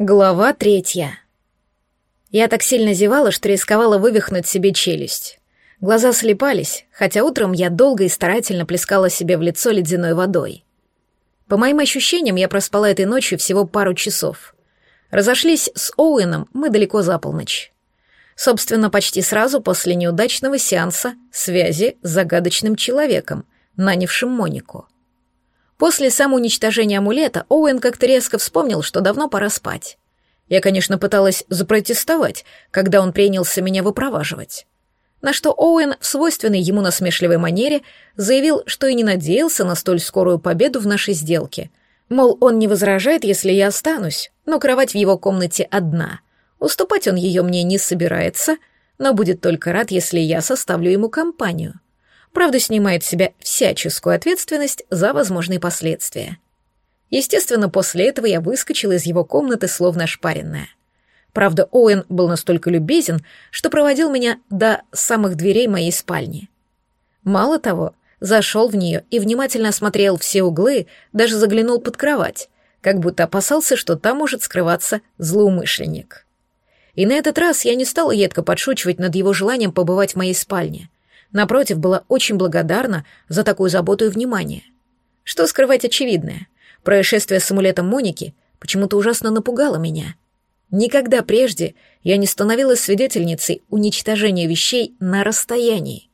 Глава третья. Я так сильно зевала, что рисковала вывихнуть себе челюсть. Глаза слепались, хотя утром я долго и старательно плескала себе в лицо ледяной водой. По моим ощущениям, я проспала этой ночью всего пару часов. Разошлись с Оуэном мы далеко за полночь. Собственно, почти сразу после неудачного сеанса связи с загадочным человеком, нанявшим Монику. После самоуничтожения амулета Оуэн как-то резко вспомнил, что давно пора спать. Я, конечно, пыталась запротестовать, когда он принялся меня выпроваживать. На что Оуэн в свойственной ему насмешливой манере заявил, что и не надеялся на столь скорую победу в нашей сделке. Мол, он не возражает, если я останусь, но кровать в его комнате одна. Уступать он ее мне не собирается, но будет только рад, если я составлю ему компанию правда снимает с себя всяческую ответственность за возможные последствия. Естественно, после этого я выскочила из его комнаты словно ошпаренная. Правда, Оуэн был настолько любезен, что проводил меня до самых дверей моей спальни. Мало того, зашел в нее и внимательно осмотрел все углы, даже заглянул под кровать, как будто опасался, что там может скрываться злоумышленник. И на этот раз я не стала едко подшучивать над его желанием побывать в моей спальне — Напротив, была очень благодарна за такую заботу и внимание. Что скрывать очевидное? Происшествие с амулетом Моники почему-то ужасно напугало меня. Никогда прежде я не становилась свидетельницей уничтожения вещей на расстоянии.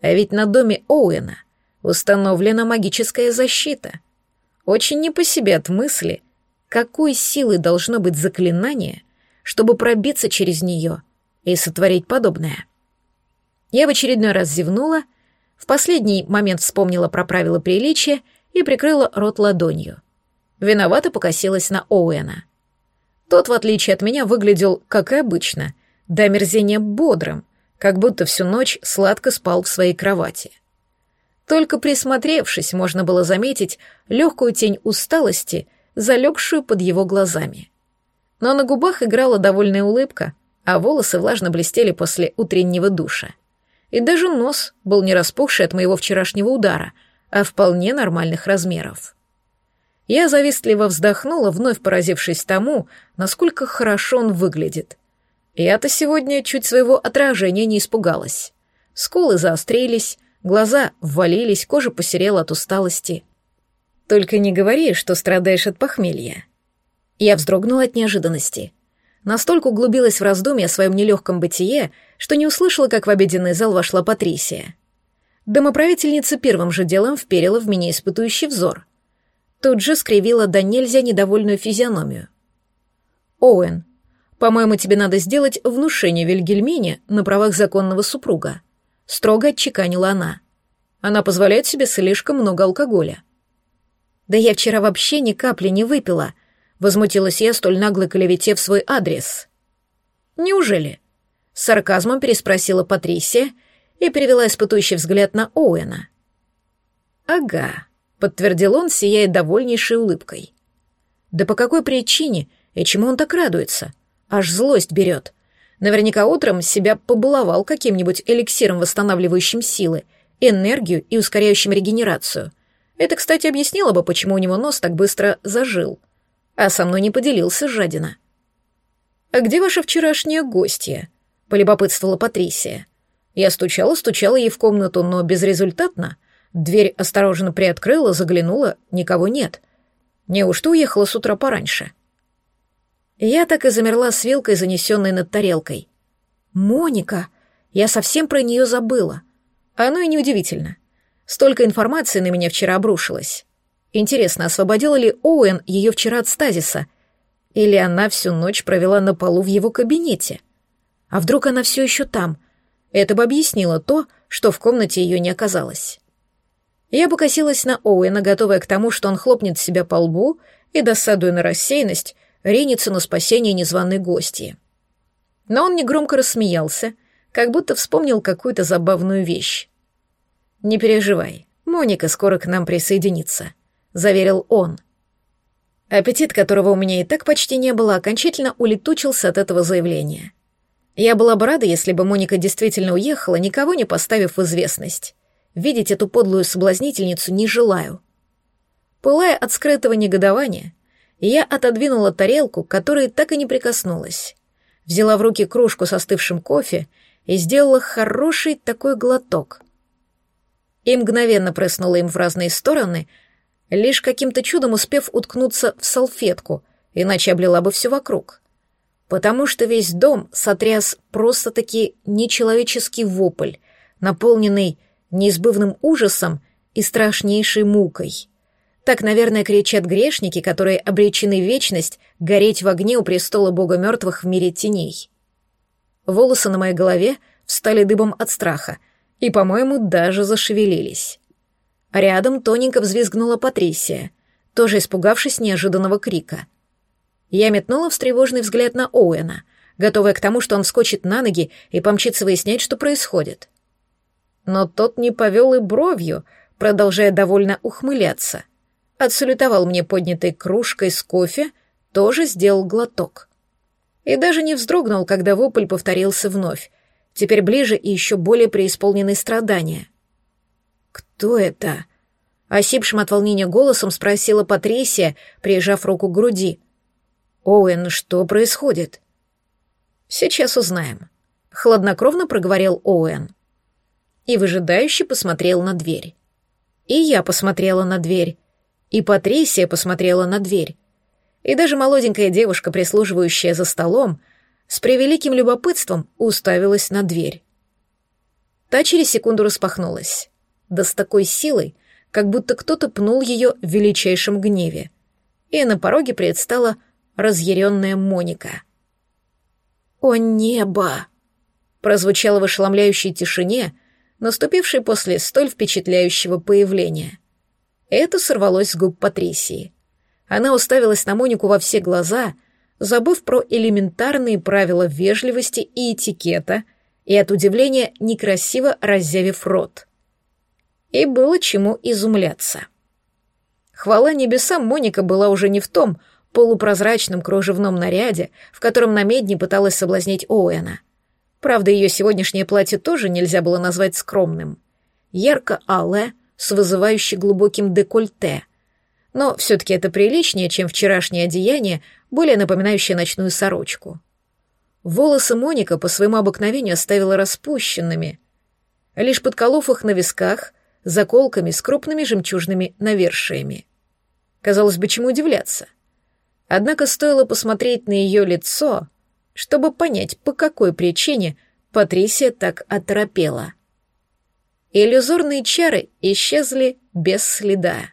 А ведь на доме Оуэна установлена магическая защита. Очень не по себе от мысли, какой силой должно быть заклинание, чтобы пробиться через нее и сотворить подобное. Я в очередной раз зевнула, в последний момент вспомнила про правила приличия и прикрыла рот ладонью. Виновато покосилась на Оуэна. Тот, в отличие от меня, выглядел, как и обычно, до мерзения бодрым, как будто всю ночь сладко спал в своей кровати. Только присмотревшись, можно было заметить легкую тень усталости, залегшую под его глазами. Но на губах играла довольная улыбка, а волосы влажно блестели после утреннего душа и даже нос был не распухший от моего вчерашнего удара, а вполне нормальных размеров. Я завистливо вздохнула, вновь поразившись тому, насколько хорошо он выглядит. Я-то сегодня чуть своего отражения не испугалась. Скулы заострились, глаза ввалились, кожа посерела от усталости. «Только не говори, что страдаешь от похмелья». Я вздрогнула от неожиданности. Настолько углубилась в раздумья о своем нелегком бытие, что не услышала, как в обеденный зал вошла Патрисия. Домоправительница первым же делом вперила в меня испытующий взор. Тут же скривила до нельзя недовольную физиономию. «Оуэн, по-моему, тебе надо сделать внушение Вильгельмине на правах законного супруга», — строго отчеканила она. «Она позволяет себе слишком много алкоголя». «Да я вчера вообще ни капли не выпила», — возмутилась я столь наглой клевете в свой адрес. «Неужели?» С сарказмом переспросила Патрисия и перевела испытующий взгляд на Оуэна. «Ага», — подтвердил он, сияя довольнейшей улыбкой. «Да по какой причине и чему он так радуется? Аж злость берет. Наверняка утром себя побаловал каким-нибудь эликсиром, восстанавливающим силы, энергию и ускоряющим регенерацию. Это, кстати, объяснило бы, почему у него нос так быстро зажил. А со мной не поделился жадина. «А где ваша вчерашняя гостья?» — полюбопытствовала Патрисия. Я стучала, стучала ей в комнату, но безрезультатно. Дверь осторожно приоткрыла, заглянула, никого нет. Неужто уехала с утра пораньше? Я так и замерла с вилкой, занесенной над тарелкой. «Моника! Я совсем про нее забыла. Оно и неудивительно. Столько информации на меня вчера обрушилось. Интересно, освободила ли Оуэн ее вчера от стазиса? Или она всю ночь провела на полу в его кабинете?» А вдруг она все еще там? Это бы объяснило то, что в комнате ее не оказалось. Я покосилась на Оуэна, готовая к тому, что он хлопнет себя по лбу и, досадуя на рассеянность, ринется на спасение незваной гости. Но он негромко рассмеялся, как будто вспомнил какую-то забавную вещь. «Не переживай, Моника скоро к нам присоединится», — заверил он. Аппетит, которого у меня и так почти не было, окончательно улетучился от этого заявления. Я была бы рада, если бы Моника действительно уехала, никого не поставив в известность. Видеть эту подлую соблазнительницу не желаю. Пылая от скрытого негодования, я отодвинула тарелку, которой так и не прикоснулась. Взяла в руки кружку со остывшим кофе и сделала хороший такой глоток. И мгновенно прыснула им в разные стороны, лишь каким-то чудом успев уткнуться в салфетку, иначе облила бы все вокруг. Потому что весь дом сотряс просто-таки нечеловеческий вопль, наполненный неизбывным ужасом и страшнейшей мукой. Так, наверное, кричат грешники, которые обречены вечность гореть в огне у престола бога мертвых в мире теней. Волосы на моей голове встали дыбом от страха и, по-моему, даже зашевелились. Рядом тоненько взвизгнула Патрисия, тоже испугавшись неожиданного крика. Я метнула встревоженный взгляд на Оуэна, готовая к тому, что он вскочит на ноги и помчится выяснять, что происходит. Но тот не повел и бровью, продолжая довольно ухмыляться — отсалютовал мне поднятой кружкой с кофе, тоже сделал глоток. И даже не вздрогнул, когда вопль повторился вновь, теперь ближе и еще более преисполненный страдания. «Кто это?» — осипшим от волнения голосом спросила Патрисия, прижав руку к груди. «Оуэн, что происходит?» «Сейчас узнаем», — хладнокровно проговорил Оуэн. И выжидающе посмотрел на дверь. И я посмотрела на дверь, и Патрисия посмотрела на дверь. И даже молоденькая девушка, прислуживающая за столом, с превеликим любопытством уставилась на дверь. Та через секунду распахнулась. Да с такой силой, как будто кто-то пнул ее в величайшем гневе. И на пороге предстала разъяренная Моника. «О небо!» прозвучало в ошеломляющей тишине, наступившей после столь впечатляющего появления — это сорвалось с губ Патрисии. Она уставилась на Монику во все глаза, забыв про элементарные правила вежливости и этикета, и от удивления некрасиво раззявив рот. И было чему изумляться. Хвала небесам, Моника была уже не в том полупрозрачном кружевном наряде, в котором на медне пыталась соблазнить Оуэна. Правда, ее сегодняшнее платье тоже нельзя было назвать скромным. Ярко-алое, с вызывающе глубоким декольте. Но все-таки это приличнее, чем вчерашнее одеяние, более напоминающее ночную сорочку. Волосы Моника по своему обыкновению оставила распущенными, лишь подколов их на висках, заколками с крупными жемчужными навершиями. Казалось бы, чему удивляться. Однако стоило посмотреть на ее лицо, чтобы понять, по какой причине Патрисия так оторопела иллюзорные чары исчезли без следа.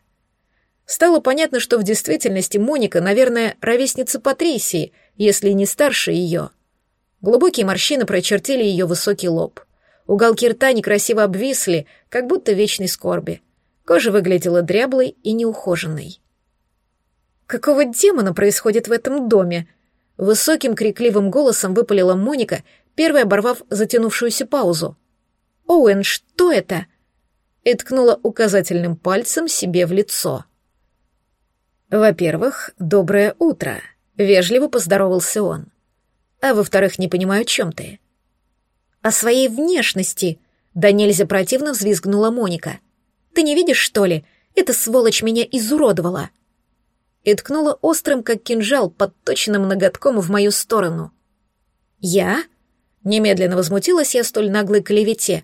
Стало понятно, что в действительности Моника, наверное, ровесница Патрисии, если не старше ее. Глубокие морщины прочертили ее высокий лоб. Уголки рта некрасиво обвисли, как будто вечной скорби. Кожа выглядела дряблой и неухоженной. «Какого демона происходит в этом доме?» Высоким крикливым голосом выпалила Моника, первой оборвав затянувшуюся паузу. «Оуэн, что это?» и ткнула указательным пальцем себе в лицо. «Во-первых, доброе утро», — вежливо поздоровался он. «А во-вторых, не понимаю, о чем ты». «О своей внешности», — да нельзя противно взвизгнула Моника. «Ты не видишь, что ли? Эта сволочь меня изуродовала». И ткнула острым, как кинжал, подточенным ноготком в мою сторону. «Я?» Немедленно возмутилась я столь наглой клевете.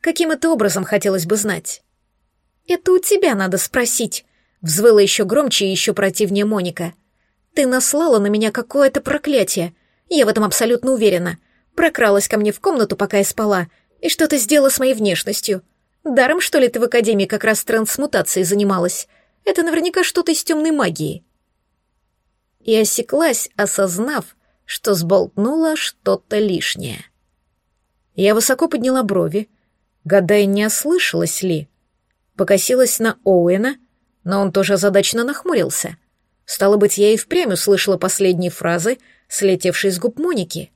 Каким это образом, хотелось бы знать? «Это у тебя надо спросить», — взвыла еще громче и еще противнее Моника. «Ты наслала на меня какое-то проклятие. Я в этом абсолютно уверена. Прокралась ко мне в комнату, пока я спала, и что-то сделала с моей внешностью. Даром, что ли, ты в академии как раз трансмутацией занималась? Это наверняка что-то из темной магии». И осеклась, осознав, что сболтнула что-то лишнее. Я высоко подняла брови, гадая, не ослышалась ли. Покосилась на Оуэна, но он тоже озадаченно нахмурился. Стало быть, я и впрямь услышала последние фразы, слетевшие с губ Моники.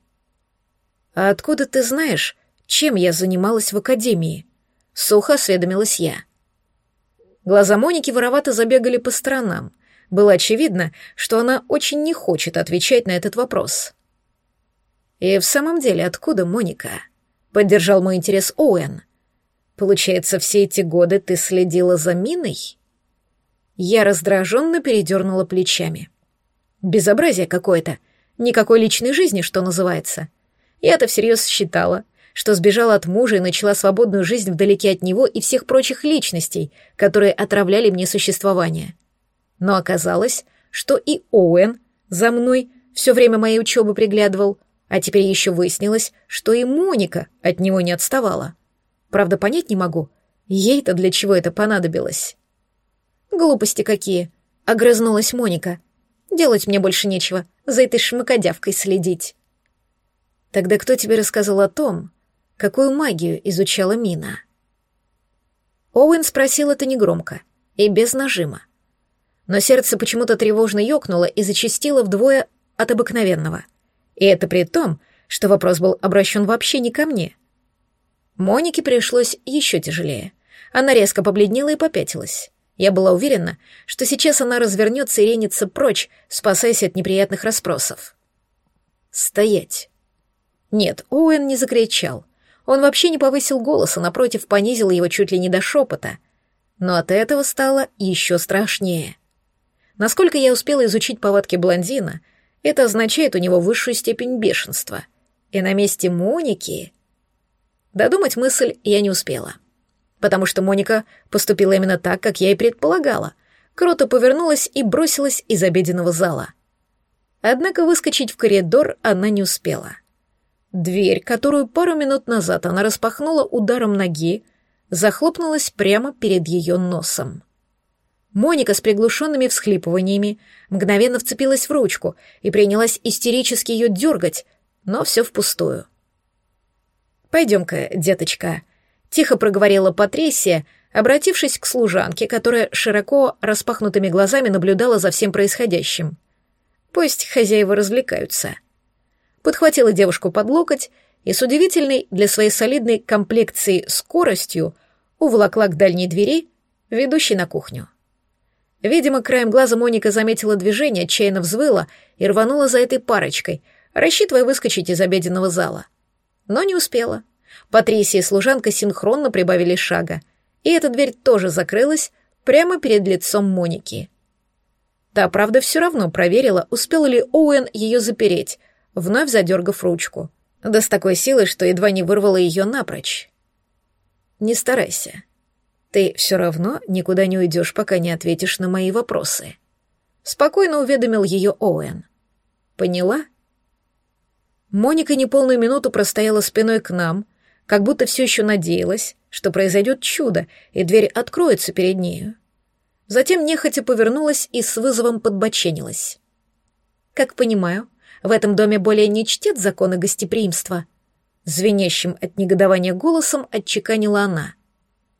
«А откуда ты знаешь, чем я занималась в академии?» — сухо осведомилась я. Глаза Моники воровато забегали по сторонам. Было очевидно, что она очень не хочет отвечать на этот вопрос. «И в самом деле, откуда Моника?» — поддержал мой интерес Оуэн. «Получается, все эти годы ты следила за Миной?» Я раздраженно передернула плечами. Безобразие какое-то. Никакой личной жизни, что называется. Я-то всерьез считала, что сбежала от мужа и начала свободную жизнь вдалеке от него и всех прочих личностей, которые отравляли мне существование. Но оказалось, что и Оуэн за мной все время моей учебы приглядывал, а теперь еще выяснилось, что и Моника от него не отставала. Правда, понять не могу, ей-то для чего это понадобилось. «Глупости какие!» — огрызнулась Моника. «Делать мне больше нечего, за этой шмакодявкой следить». «Тогда кто тебе рассказал о том, какую магию изучала Мина?» Оуэн спросил это негромко и без нажима. Но сердце почему-то тревожно ёкнуло и зачастило вдвое от обыкновенного. И это при том, что вопрос был обращен вообще не ко мне. Монике пришлось еще тяжелее. Она резко побледнела и попятилась. Я была уверена, что сейчас она развернется и ренется прочь, спасаясь от неприятных расспросов. «Стоять!» Нет, Оуэн не закричал. Он вообще не повысил голос, а напротив понизил его чуть ли не до шепота. Но от этого стало еще страшнее. Насколько я успела изучить повадки блондина, это означает у него высшую степень бешенства. И на месте Моники... Додумать мысль я не успела потому что Моника поступила именно так, как я и предполагала. Круто повернулась и бросилась из обеденного зала. Однако выскочить в коридор она не успела. Дверь, которую пару минут назад она распахнула ударом ноги, захлопнулась прямо перед ее носом. Моника с приглушенными всхлипываниями мгновенно вцепилась в ручку и принялась истерически ее дергать, но все впустую. «Пойдем-ка, деточка», Тихо проговорила Патрисия, обратившись к служанке, которая широко распахнутыми глазами наблюдала за всем происходящим. Пусть хозяева развлекаются. Подхватила девушку под локоть и с удивительной для своей солидной комплекции скоростью уволокла к дальней двери, ведущей на кухню. Видимо, краем глаза Моника заметила движение, отчаянно взвыла и рванула за этой парочкой, рассчитывая выскочить из обеденного зала. Но не успела. Патрисия и служанка синхронно прибавили шага, и эта дверь тоже закрылась прямо перед лицом Моники. Та, правда, все равно проверила, успел ли Оуэн ее запереть, вновь задергав ручку. Да с такой силой, что едва не вырвала ее напрочь. «Не старайся. Ты все равно никуда не уйдешь, пока не ответишь на мои вопросы», — спокойно уведомил ее Оуэн. «Поняла?» Моника неполную минуту простояла спиной к нам, как будто все еще надеялась, что произойдет чудо, и дверь откроется перед нею. Затем нехотя повернулась и с вызовом подбоченилась. «Как понимаю, в этом доме более не чтят законы гостеприимства», звенящим от негодования голосом отчеканила она.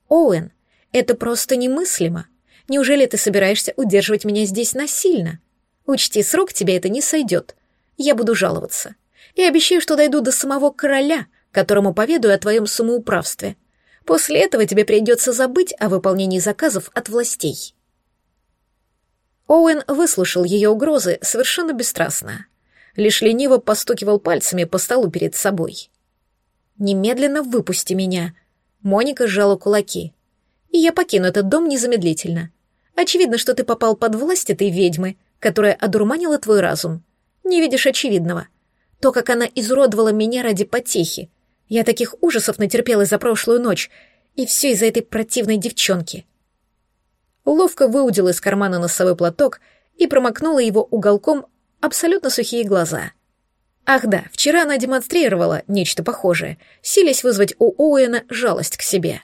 «Оуэн, это просто немыслимо. Неужели ты собираешься удерживать меня здесь насильно? Учти, срок тебе это не сойдет. Я буду жаловаться. И обещаю, что дойду до самого короля, которому поведаю о твоем самоуправстве. После этого тебе придется забыть о выполнении заказов от властей». Оуэн выслушал ее угрозы совершенно бесстрастно, лишь лениво постукивал пальцами по столу перед собой. «Немедленно выпусти меня!» Моника сжала кулаки. «И я покину этот дом незамедлительно. Очевидно, что ты попал под власть этой ведьмы, которая одурманила твой разум. Не видишь очевидного. То, как она изуродовала меня ради потехи, я таких ужасов натерпелась за прошлую ночь, и все из-за этой противной девчонки. Ловко выудила из кармана носовой платок и промокнула его уголком абсолютно сухие глаза. Ах да, вчера она демонстрировала нечто похожее, силясь вызвать у Оуэна жалость к себе.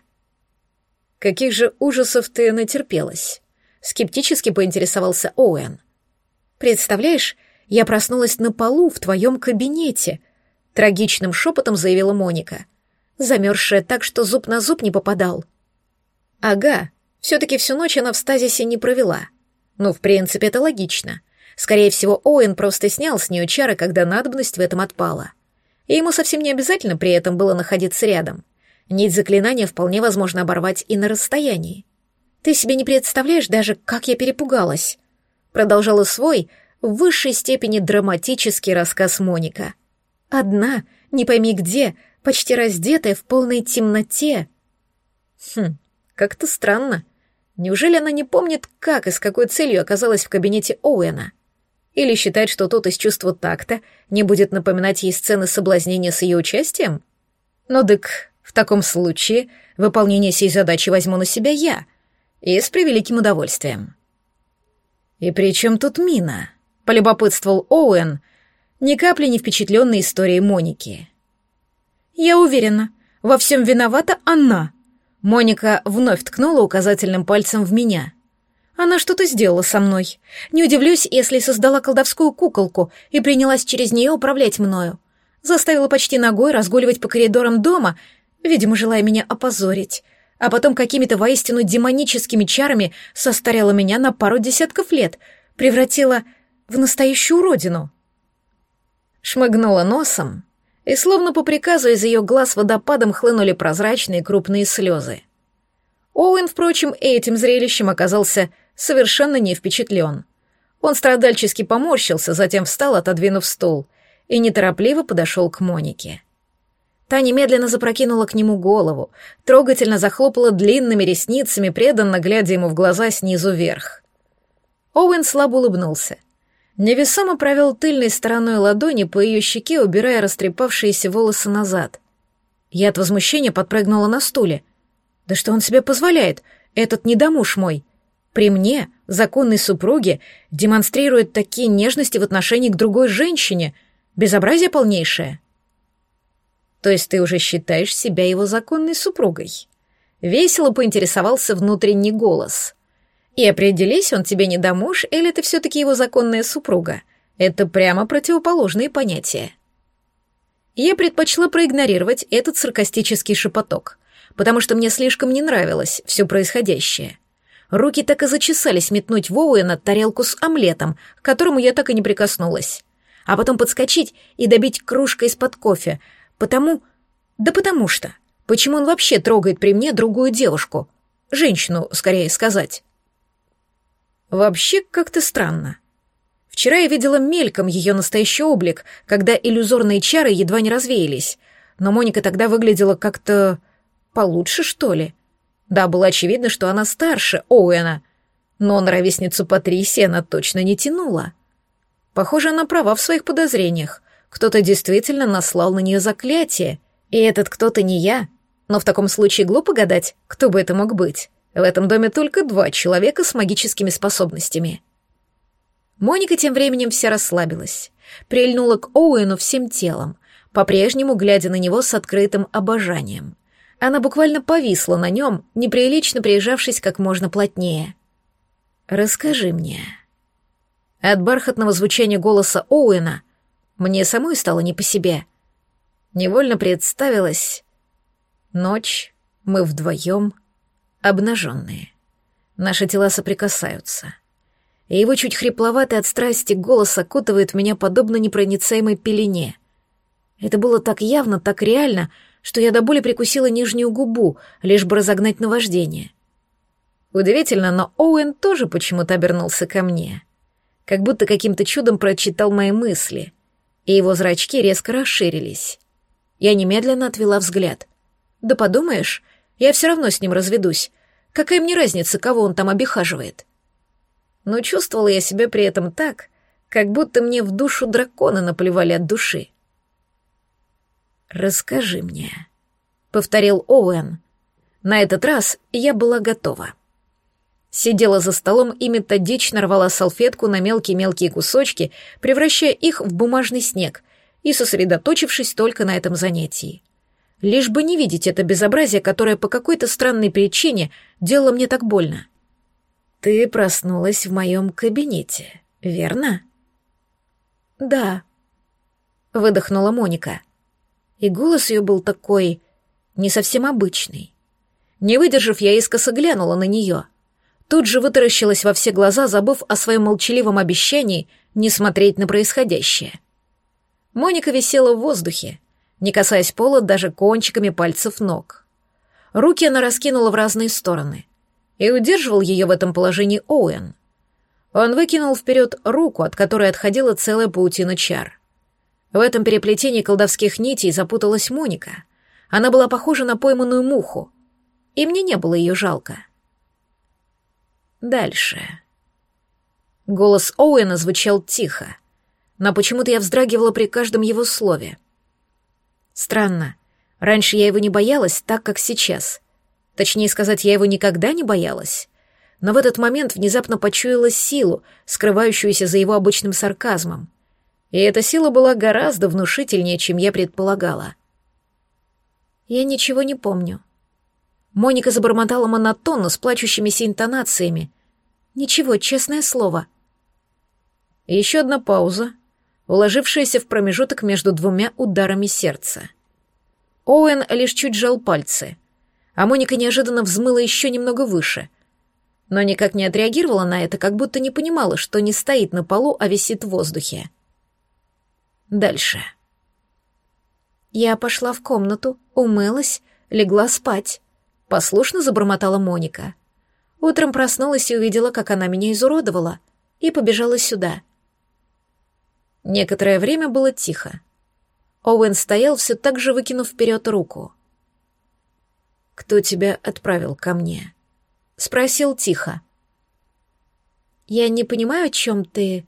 «Каких же ужасов ты натерпелась?» — скептически поинтересовался Оуэн. «Представляешь, я проснулась на полу в твоем кабинете», Трагичным шепотом заявила Моника. Замерзшая так, что зуб на зуб не попадал. Ага, все-таки всю ночь она в стазисе не провела. Ну, в принципе, это логично. Скорее всего, Оуэн просто снял с нее чары, когда надобность в этом отпала. И ему совсем не обязательно при этом было находиться рядом. Нить заклинания вполне возможно оборвать и на расстоянии. Ты себе не представляешь даже, как я перепугалась. Продолжала свой, в высшей степени драматический рассказ Моника — Одна, не пойми где, почти раздетая в полной темноте. Хм, как-то странно. Неужели она не помнит, как и с какой целью оказалась в кабинете Оуэна? Или считает, что тот из чувства такта не будет напоминать ей сцены соблазнения с ее участием? Ну дык, в таком случае выполнение сей задачи возьму на себя я. И с превеликим удовольствием. «И при чем тут Мина?» — полюбопытствовал Оуэн, ни капли не впечатленной историей Моники. «Я уверена, во всем виновата она». Моника вновь ткнула указательным пальцем в меня. Она что-то сделала со мной. Не удивлюсь, если создала колдовскую куколку и принялась через нее управлять мною. Заставила почти ногой разгуливать по коридорам дома, видимо, желая меня опозорить. А потом какими-то воистину демоническими чарами состарила меня на пару десятков лет, превратила в настоящую уродину. Шмыгнула носом, и словно по приказу из ее глаз водопадом хлынули прозрачные крупные слезы. Оуэн, впрочем, этим зрелищем оказался совершенно не впечатлен. Он страдальчески поморщился, затем встал, отодвинув стул, и неторопливо подошел к Монике. Та немедленно запрокинула к нему голову, трогательно захлопала длинными ресницами, преданно глядя ему в глаза снизу вверх. Оуэн слабо улыбнулся. Невесомо провел тыльной стороной ладони по ее щеке, убирая растрепавшиеся волосы назад. Я от возмущения подпрыгнула на стуле. «Да что он себе позволяет? Этот недомуж мой!» при мне, законной супруге, демонстрирует такие нежности в отношении к другой женщине. Безобразие полнейшее. То есть ты уже считаешь себя его законной супругой? Весело поинтересовался внутренний голос. И определись, он тебе не домуж или ты все-таки его законная супруга. Это прямо противоположные понятия. Я предпочла проигнорировать этот саркастический шепоток, потому что мне слишком не нравилось все происходящее. Руки так и зачесались метнуть в Оуэна тарелку с омлетом, к которому я так и не прикоснулась. А потом подскочить и добить кружкой из-под кофе. Потому... Да потому что. Почему он вообще трогает при мне другую девушку? Женщину, скорее сказать. Вообще как-то странно. Вчера я видела мельком ее настоящий облик, когда иллюзорные чары едва не развеялись. Но Моника тогда выглядела как-то... получше, что ли. Да, было очевидно, что она старше Оуэна, но на ровесницу Патрисии она точно не тянула. Похоже, она права в своих подозрениях. Кто-то действительно наслал на нее заклятие, и этот кто-то не я. Но в таком случае глупо гадать, кто бы это мог быть. В этом доме только два человека с магическими способностями. Моника тем временем вся расслабилась, прильнула к Оуэну всем телом, по-прежнему глядя на него с открытым обожанием. Она буквально повисла на нем, неприлично прижавшись как можно плотнее. «Расскажи мне». От бархатного звучания голоса Оуэна мне самой стало не по себе. Невольно представилась ночь, мы вдвоем, обнаженные. Наши тела соприкасаются. И его чуть хрипловатый от страсти голос окутывает меня подобно непроницаемой пелене. Это было так явно, так реально — что я до боли прикусила нижнюю губу, лишь бы разогнать наваждение. Удивительно, но Оуэн тоже почему-то обернулся ко мне. Как будто каким-то чудом прочитал мои мысли, и его зрачки резко расширились. Я немедленно отвела взгляд. «Да подумаешь, я все равно с ним разведусь. Какая мне разница, кого он там обихаживает?» Но чувствовала я себя при этом так, как будто мне в душу дракона наплевали от души. «Расскажи мне», — повторил Оуэн. На этот раз я была готова. Сидела за столом и методично рвала салфетку на мелкие-мелкие кусочки, превращая их в бумажный снег и сосредоточившись только на этом занятии. Лишь бы не видеть это безобразие, которое по какой-то странной причине делало мне так больно. «Ты проснулась в моем кабинете, верно?» «Да», — выдохнула Моника и голос ее был такой не совсем обычный. Не выдержав, я искоса глянула на нее. Тут же вытаращилась во все глаза, забыв о своем молчаливом обещании не смотреть на происходящее. Моника висела в воздухе, не касаясь пола даже кончиками пальцев ног. Руки она раскинула в разные стороны, и удерживал ее в этом положении Оуэн. Он выкинул вперед руку, от которой отходила целая паутина чар. В этом переплетении колдовских нитей запуталась Моника. Она была похожа на пойманную муху, и мне не было ее жалко. Дальше. Голос Оуэна звучал тихо, но почему-то я вздрагивала при каждом его слове. Странно. Раньше я его не боялась так, как сейчас. Точнее сказать, я его никогда не боялась. Но в этот момент внезапно почуяла силу, скрывающуюся за его обычным сарказмом. И эта сила была гораздо внушительнее, чем я предполагала. Я ничего не помню. Моника забормотала монотонно, с плачущимися интонациями. Ничего, честное слово. Еще одна пауза, уложившаяся в промежуток между двумя ударами сердца. Оуэн лишь чуть сжал пальцы, а Моника неожиданно взмыла еще немного выше, но никак не отреагировала на это, как будто не понимала, что не стоит на полу, а висит в воздухе. Дальше. Я пошла в комнату, умылась, легла спать. Послушно забормотала Моника. Утром проснулась и увидела, как она меня изуродовала, и побежала сюда. Некоторое время было тихо. Оуэн стоял, все так же выкинув вперед руку. «Кто тебя отправил ко мне?» — спросил тихо. «Я не понимаю, о чем ты...»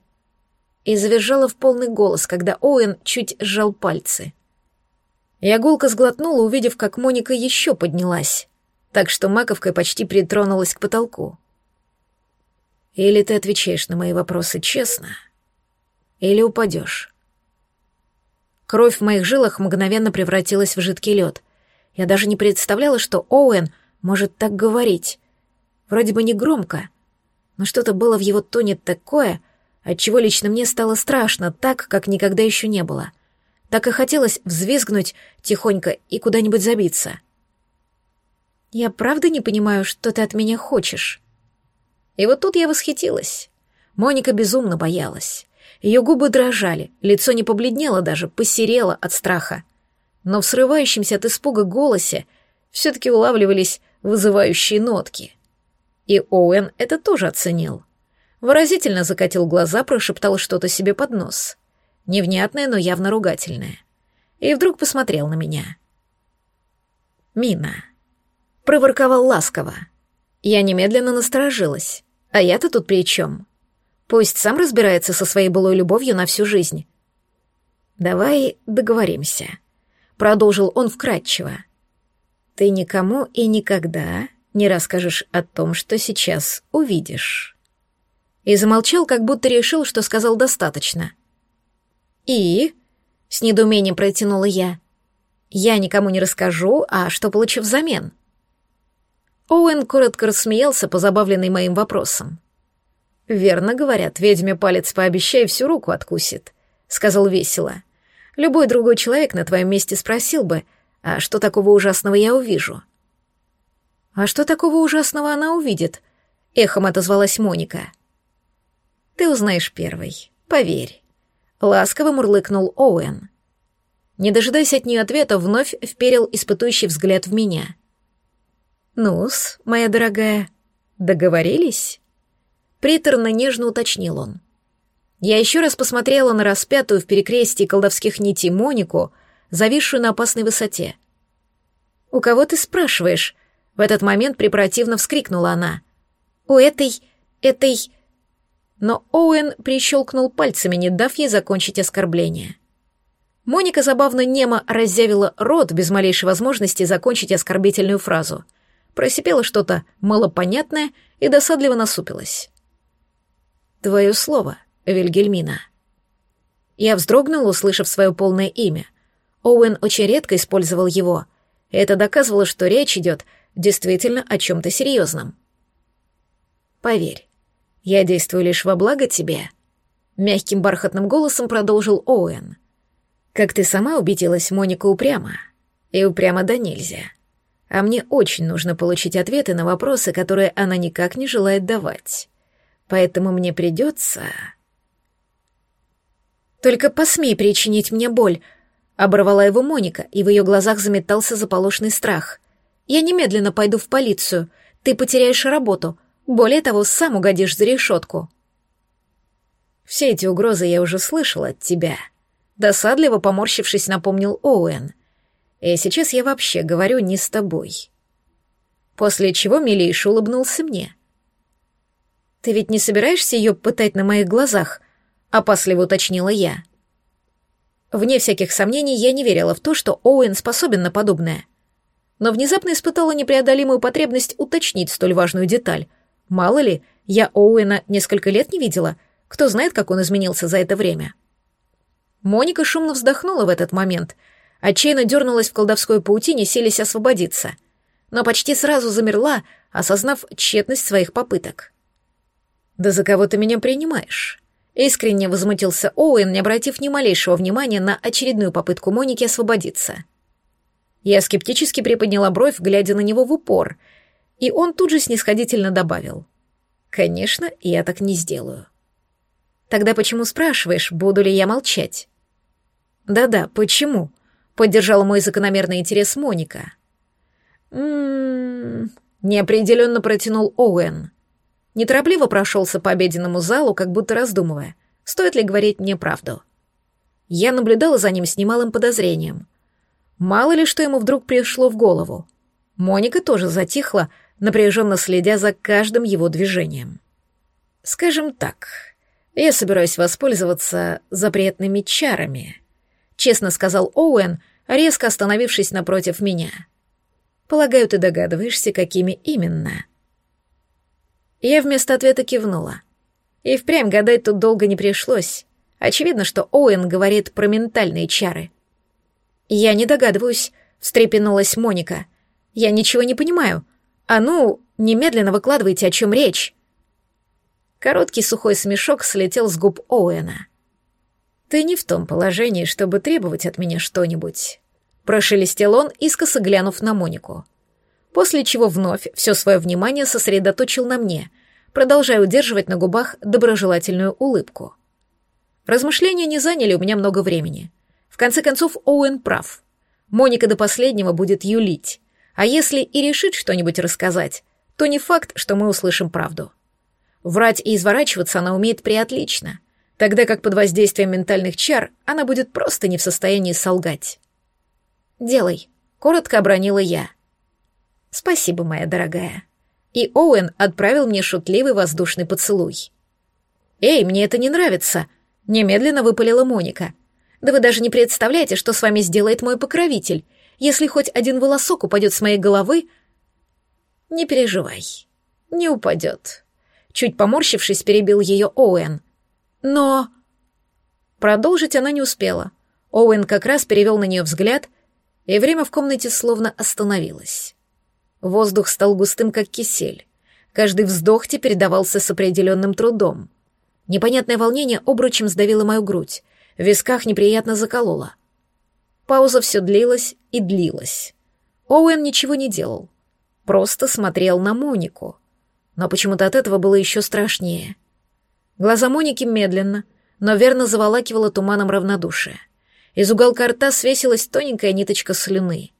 И завизжала в полный голос, когда Оуэн чуть сжал пальцы. Я гулко сглотнула, увидев, как Моника еще поднялась, так что маковкой почти притронулась к потолку. «Или ты отвечаешь на мои вопросы честно, или упадешь?» Кровь в моих жилах мгновенно превратилась в жидкий лед. Я даже не представляла, что Оуэн может так говорить. Вроде бы не громко, но что-то было в его тоне такое, отчего лично мне стало страшно, так, как никогда еще не было. Так и хотелось взвизгнуть тихонько и куда-нибудь забиться. «Я правда не понимаю, что ты от меня хочешь?» И вот тут я восхитилась. Моника безумно боялась. Ее губы дрожали, лицо не побледнело даже, посерело от страха. Но в срывающемся от испуга голосе все-таки улавливались вызывающие нотки. И Оуэн это тоже оценил. Выразительно закатил глаза, прошептал что-то себе под нос — невнятное, но явно ругательное. И вдруг посмотрел на меня. «Мина», — проворковал ласково. Я немедленно насторожилась. А я-то тут при чем? Пусть сам разбирается со своей былой любовью на всю жизнь. «Давай договоримся», — продолжил он вкратчиво. «Ты никому и никогда не расскажешь о том, что сейчас увидишь». И замолчал, как будто решил, что сказал достаточно. «И?» — с недоумением протянула я. «Я никому не расскажу, а что получу взамен?» Оуэн коротко рассмеялся, позабавленный моим вопросом. «Верно говорят, ведьме палец пообещай, всю руку откусит», — сказал весело. «Любой другой человек на твоем месте спросил бы, а что такого ужасного я увижу?» «А что такого ужасного она увидит?» — эхом отозвалась Моника. «Ты узнаешь первый, поверь». Ласково мурлыкнул Оуэн. Не дожидаясь от нее ответа, вновь вперил испытующий взгляд в меня. «Ну-с, моя дорогая, договорились?» Приторно-нежно уточнил он. Я еще раз посмотрела на распятую в перекрестии колдовских нитей Монику, зависшую на опасной высоте. «У кого ты спрашиваешь?» В этот момент препротивно вскрикнула она. «У этой... этой...» но Оуэн прищелкнул пальцами, не дав ей закончить оскорбление. Моника забавно немо разъявила рот без малейшей возможности закончить оскорбительную фразу. Просипела что-то малопонятное и досадливо насупилась. «Твое слово, Вильгельмина». Я вздрогнула, услышав свое полное имя. Оуэн очень редко использовал его. Это доказывало, что речь идет действительно о чем-то серьезном. «Поверь, я действую лишь во благо тебе», — мягким бархатным голосом продолжил Оуэн. «Как ты сама убедилась, Моника упряма. И упряма да нельзя. А мне очень нужно получить ответы на вопросы, которые она никак не желает давать. Поэтому мне придется...» «Только посмей причинить мне боль», — оборвала его Моника, и в ее глазах заметался заполошный страх. «Я немедленно пойду в полицию. Ты потеряешь работу. Более того, сам угодишь за решетку. Все эти угрозы я уже слышал от тебя. Досадливо поморщившись, напомнил Оуэн. И сейчас я вообще говорю не с тобой. После чего милейший улыбнулся мне. Ты ведь не собираешься ее пытать на моих глазах? Опасливо уточнила я. Вне всяких сомнений, я не верила в то, что Оуэн способен на подобное. Но внезапно испытала непреодолимую потребность уточнить столь важную деталь. Мало ли, я Оуэна несколько лет не видела. Кто знает, как он изменился за это время. Моника шумно вздохнула в этот момент, отчаянно дернулась в колдовской паутине, селись освободиться. Но почти сразу замерла, осознав тщетность своих попыток. «Да за кого ты меня принимаешь?» Искренне возмутился Оуэн, не обратив ни малейшего внимания на очередную попытку Моники освободиться. Я скептически приподняла бровь, глядя на него в упор, и он тут же снисходительно добавил. «Конечно, я так не сделаю». «Тогда почему спрашиваешь, буду ли я молчать?» «Да-да, почему?» — поддержала мой закономерный интерес Моника. «М-м-м...» неопределенно протянул Оуэн. Неторопливо прошелся по обеденному залу, как будто раздумывая, стоит ли говорить мне правду. Я наблюдала за ним с немалым подозрением. Мало ли что ему вдруг пришло в голову. Моника тоже затихла, напряженно следя за каждым его движением. «Скажем так, я собираюсь воспользоваться запретными чарами», — честно сказал Оуэн, резко остановившись напротив меня. «Полагаю, ты догадываешься, какими именно?» Я вместо ответа кивнула. И впрямь гадать тут долго не пришлось. Очевидно, что Оуэн говорит про ментальные чары. «Я не догадываюсь», — встрепенулась Моника. «Я ничего не понимаю. А ну, немедленно выкладывайте, о чем речь». Короткий сухой смешок слетел с губ Оуэна. «Ты не в том положении, чтобы требовать от меня что-нибудь», — прошелестел он, искоса глянув на Монику после чего вновь все свое внимание сосредоточил на мне, продолжая удерживать на губах доброжелательную улыбку. Размышления не заняли у меня много времени. В конце концов, Оуэн прав. Моника до последнего будет юлить, а если и решит что-нибудь рассказать, то не факт, что мы услышим правду. Врать и изворачиваться она умеет приотлично, тогда как под воздействием ментальных чар она будет просто не в состоянии солгать. «Делай», — коротко обронила я. «Спасибо, моя дорогая». И Оуэн отправил мне шутливый воздушный поцелуй. «Эй, мне это не нравится», — немедленно выпалила Моника. «Да вы даже не представляете, что с вами сделает мой покровитель. Если хоть один волосок упадет с моей головы...» «Не переживай, не упадет». Чуть поморщившись, перебил ее Оуэн. «Но...» Продолжить она не успела. Оуэн как раз перевел на нее взгляд, и время в комнате словно остановилось. Воздух стал густым, как кисель. Каждый вздох теперь давался с определенным трудом. Непонятное волнение обручем сдавило мою грудь, в висках неприятно закололо. Пауза все длилась и длилась. Оуэн ничего не делал, просто смотрел на Монику. Но почему-то от этого было еще страшнее. Глаза Моники медленно, но верно заволакивало туманом равнодушия. Из уголка рта свесилась тоненькая ниточка слюны.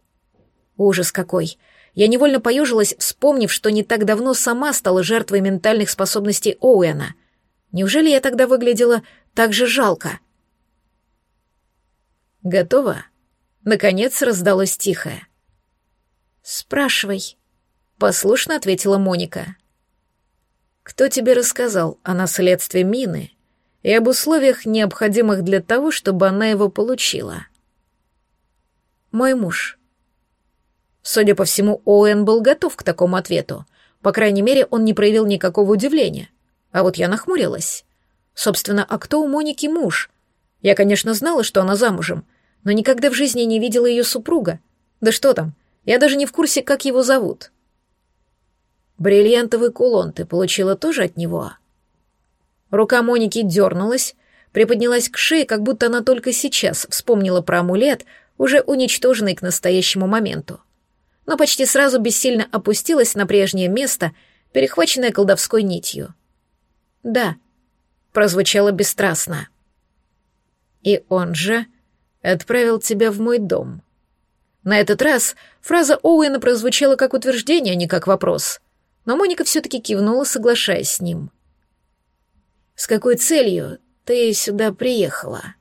Ужас какой! Я невольно поежилась, вспомнив, что не так давно сама стала жертвой ментальных способностей Оуэна. Неужели я тогда выглядела так же жалко? «Готово?» Наконец раздалось тихое. «Спрашивай», — послушно ответила Моника. «Кто тебе рассказал о наследстве Мины и об условиях, необходимых для того, чтобы она его получила?» «Мой муж», Судя по всему, Оуэн был готов к такому ответу. По крайней мере, он не проявил никакого удивления. А вот я нахмурилась. Собственно, а кто у Моники муж? Я, конечно, знала, что она замужем, но никогда в жизни не видела ее супруга. Да что там, я даже не в курсе, как его зовут. Бриллиантовый кулон ты получила тоже от него? Рука Моники дернулась, приподнялась к шее, как будто она только сейчас вспомнила про амулет, уже уничтоженный к настоящему моменту но почти сразу бессильно опустилась на прежнее место, перехваченное колдовской нитью. «Да», — прозвучало бесстрастно. «И он же отправил тебя в мой дом». На этот раз фраза Оуэна прозвучала как утверждение, а не как вопрос, но Моника все-таки кивнула, соглашаясь с ним. «С какой целью ты сюда приехала?»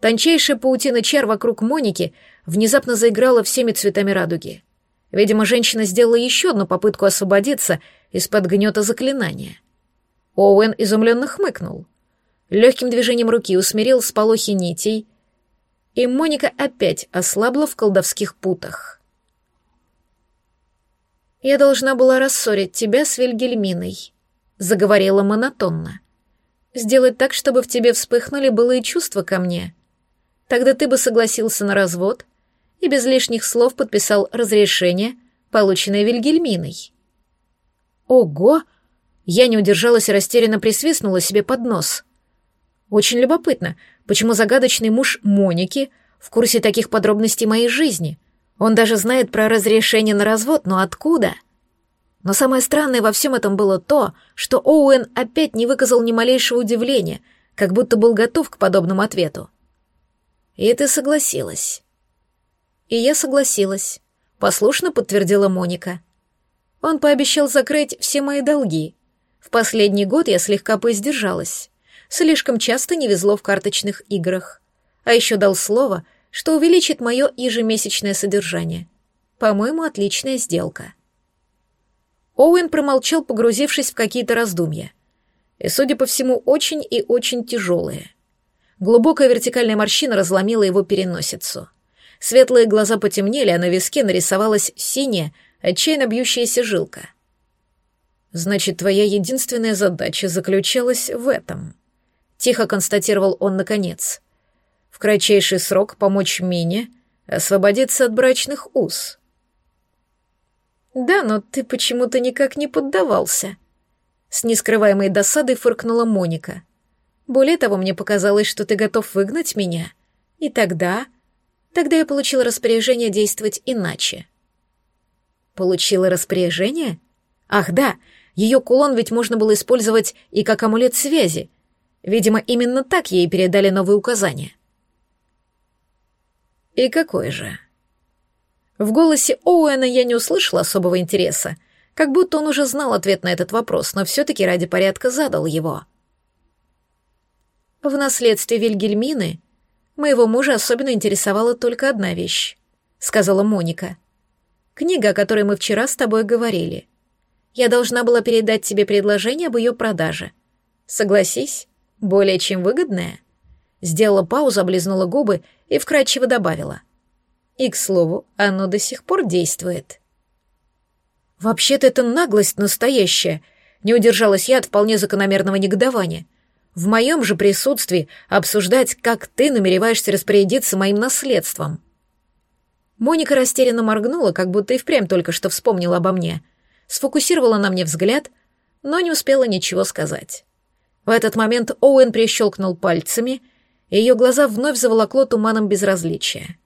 Тончайшая паутина чар вокруг Моники внезапно заиграла всеми цветами радуги. Видимо, женщина сделала еще одну попытку освободиться из-под гнета заклинания — Оуэн изумленно хмыкнул. Легким движением руки усмирил сполохи нитей, и Моника опять ослабла в колдовских путах. «Я должна была рассорить тебя с Вильгельминой», — заговорила монотонно. «Сделать так, чтобы в тебе вспыхнули былые чувства ко мне. Тогда ты бы согласился на развод и без лишних слов подписал разрешение, полученное Вильгельминой». «Ого!» Я не удержалась и растерянно присвистнула себе под нос. Очень любопытно, почему загадочный муж Моники в курсе таких подробностей моей жизни. Он даже знает про разрешение на развод, но откуда? Но самое странное во всем этом было то, что Оуэн опять не выказал ни малейшего удивления, как будто был готов к подобному ответу. «И ты согласилась». «И я согласилась», — послушно подтвердила Моника. Он пообещал закрыть все мои долги, в последний год я слегка поиздержалась. Слишком часто не везло в карточных играх. А еще дал слово, что увеличит мое ежемесячное содержание. По-моему, отличная сделка. Оуэн промолчал, погрузившись в какие-то раздумья. И, судя по всему, очень и очень тяжелые. Глубокая вертикальная морщина разломила его переносицу. Светлые глаза потемнели, а на виске нарисовалась синяя, отчаянно бьющаяся жилка. Значит, твоя единственная задача заключалась в этом. Тихо констатировал он наконец. В кратчайший срок помочь Мине освободиться от брачных уз. Да, но ты почему-то никак не поддавался. С нескрываемой досадой фыркнула Моника. Более того, мне показалось, что ты готов выгнать меня. И тогда... Тогда я получила распоряжение действовать иначе. Получила распоряжение? Ах, да, ее кулон ведь можно было использовать и как амулет связи. Видимо, именно так ей передали новые указания. И какой же? В голосе Оуэна я не услышала особого интереса, как будто он уже знал ответ на этот вопрос, но все-таки ради порядка задал его. В наследстве Вильгельмины моего мужа особенно интересовала только одна вещь, сказала Моника. Книга, о которой мы вчера с тобой говорили — я должна была передать тебе предложение об ее продаже. Согласись, более чем выгодное. Сделала паузу, облизнула губы и вкрадчиво добавила. И, к слову, оно до сих пор действует. Вообще-то это наглость настоящая. Не удержалась я от вполне закономерного негодования. В моем же присутствии обсуждать, как ты намереваешься распорядиться моим наследством. Моника растерянно моргнула, как будто и впрямь только что вспомнила обо мне — сфокусировала на мне взгляд, но не успела ничего сказать. В этот момент Оуэн прищелкнул пальцами, и ее глаза вновь заволокло туманом безразличия.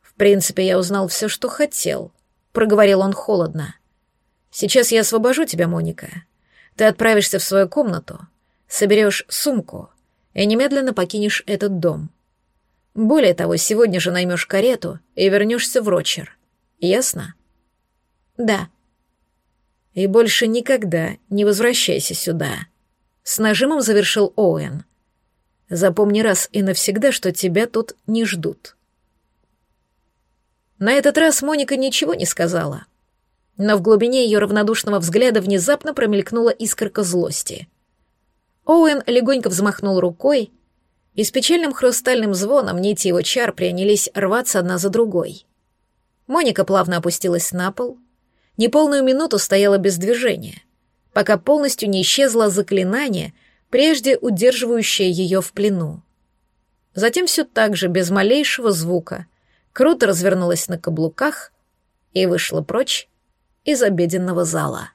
«В принципе, я узнал все, что хотел», — проговорил он холодно. «Сейчас я освобожу тебя, Моника. Ты отправишься в свою комнату, соберешь сумку и немедленно покинешь этот дом. Более того, сегодня же наймешь карету и вернешься в Рочер. Ясно?» «Да», и больше никогда не возвращайся сюда. С нажимом завершил Оуэн. Запомни раз и навсегда, что тебя тут не ждут. На этот раз Моника ничего не сказала. Но в глубине ее равнодушного взгляда внезапно промелькнула искорка злости. Оуэн легонько взмахнул рукой, и с печальным хрустальным звоном нити его чар принялись рваться одна за другой. Моника плавно опустилась на пол — неполную минуту стояла без движения, пока полностью не исчезло заклинание, прежде удерживающее ее в плену. Затем все так же, без малейшего звука, круто развернулась на каблуках и вышла прочь из обеденного зала.